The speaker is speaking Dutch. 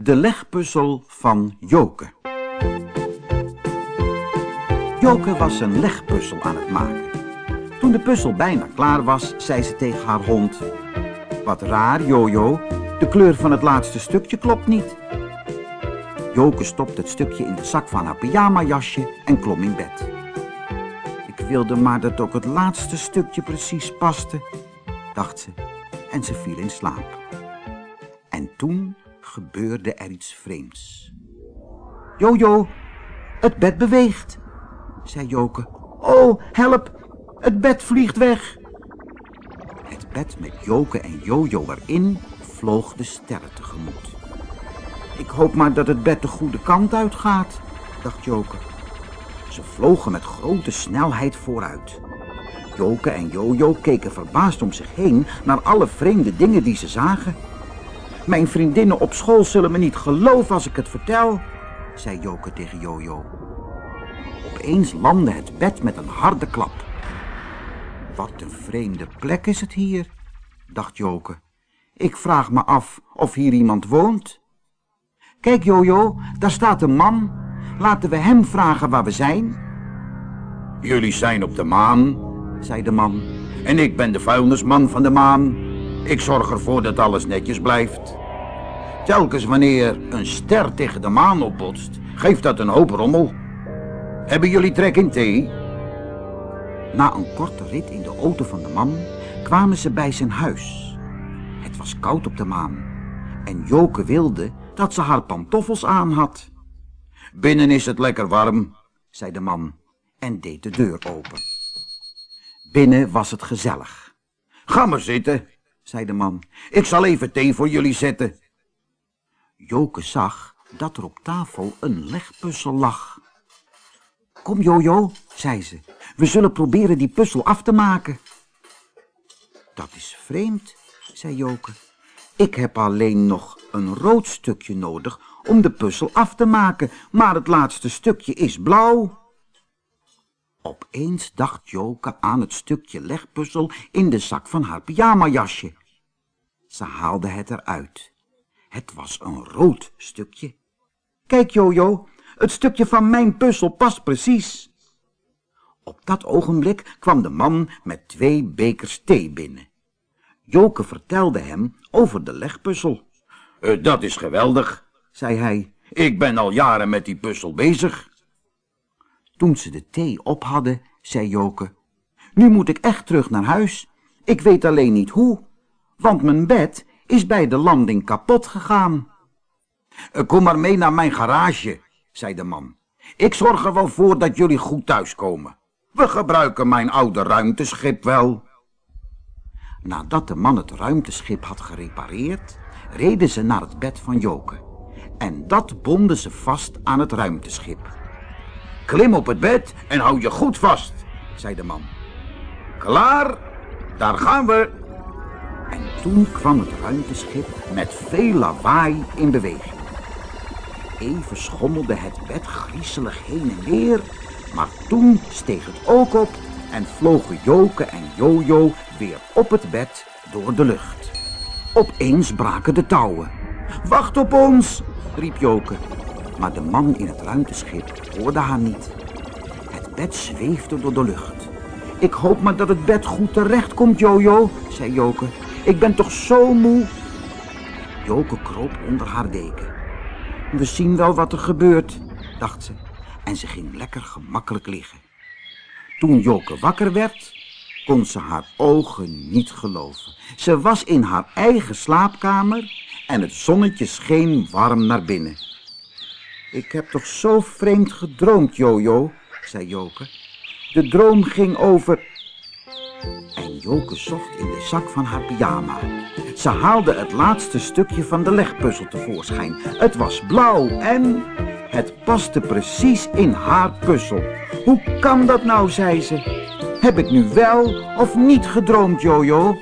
De legpuzzel van Joke. Joke was een legpuzzel aan het maken. Toen de puzzel bijna klaar was, zei ze tegen haar hond... Wat raar, Jojo, de kleur van het laatste stukje klopt niet. Joke stopte het stukje in de zak van haar pyjamajasje en klom in bed. Ik wilde maar dat ook het laatste stukje precies paste, dacht ze, en ze viel in slaap. En toen gebeurde er iets vreemds. Jojo, het bed beweegt, zei Joke. Oh, help, het bed vliegt weg. Het bed met Joke en Jojo erin vloog de sterren tegemoet. Ik hoop maar dat het bed de goede kant uitgaat, dacht Joke. Ze vlogen met grote snelheid vooruit. Joke en Jojo keken verbaasd om zich heen naar alle vreemde dingen die ze zagen. Mijn vriendinnen op school zullen me niet geloven als ik het vertel, zei Joke tegen Jojo. Opeens landde het bed met een harde klap. Wat een vreemde plek is het hier, dacht Joke. Ik vraag me af of hier iemand woont. Kijk Jojo, daar staat een man. Laten we hem vragen waar we zijn. Jullie zijn op de maan, zei de man. en ik ben de vuilnisman van de maan. Ik zorg ervoor dat alles netjes blijft. Telkens wanneer een ster tegen de maan opbotst, geeft dat een hoop rommel. Hebben jullie trek in thee? Na een korte rit in de auto van de man kwamen ze bij zijn huis. Het was koud op de maan en Joke wilde dat ze haar pantoffels aan had. Binnen is het lekker warm. zei de man en deed de deur open. Binnen was het gezellig. Ga maar zitten, zei de man. ik zal even thee voor jullie zetten. Joke zag dat er op tafel een legpuzzel lag. Kom Jojo, zei ze, we zullen proberen die puzzel af te maken. Dat is vreemd, zei Joke. Ik heb alleen nog een rood stukje nodig om de puzzel af te maken, maar het laatste stukje is blauw. Opeens dacht Joke aan het stukje legpuzzel in de zak van haar pyjamajasje. Ze haalde het eruit. Het was een rood stukje. Kijk, Jojo, het stukje van mijn puzzel past precies. Op dat ogenblik kwam de man met twee bekers thee binnen. Joke vertelde hem over de legpuzzel. Eh, dat is geweldig, zei hij. ik ben al jaren met die puzzel bezig. Toen ze de thee op hadden, zei Joke. Nu moet ik echt terug naar huis. Ik weet alleen niet hoe, want mijn bed is bij de landing kapot gegaan. Eh, Kom maar mee naar mijn garage, zei de man. Ik zorg er wel voor dat jullie goed thuiskomen. We gebruiken mijn oude ruimteschip wel. Nadat de man het ruimteschip had gerepareerd, reden ze naar het bed van Joke. En dat bonden ze vast aan het ruimteschip, Klim op het bed en hou je goed vast, zei de man. Klaar, daar gaan we. En toen kwam het ruimteschip met veel lawaai in beweging. Even schommelde het bed griezelig heen en weer, maar toen steeg het ook op en vlogen Joke en Jojo weer op het bed door de lucht. Opeens braken de touwen. Wacht op ons, riep Joke. Maar de man in het ruimteschip hoorde haar niet. Het bed zweefde door de lucht. Ik hoop maar dat het bed goed terecht komt, Jojo, zei Joke. Ik ben toch zo moe. Joke kroop onder haar deken. We zien wel wat er gebeurt, dacht ze. En ze ging lekker gemakkelijk liggen. Toen Joke wakker werd, kon ze haar ogen niet geloven. Ze was in haar eigen slaapkamer en het zonnetje scheen warm naar binnen. Ik heb toch zo vreemd gedroomd, Jojo, zei Joke. De droom ging over... En Joke zocht in de zak van haar pyjama. Ze haalde het laatste stukje van de legpuzzel tevoorschijn. Het was blauw en het paste precies in haar puzzel. Hoe kan dat nou, zei ze. Heb ik nu wel of niet gedroomd, Jojo?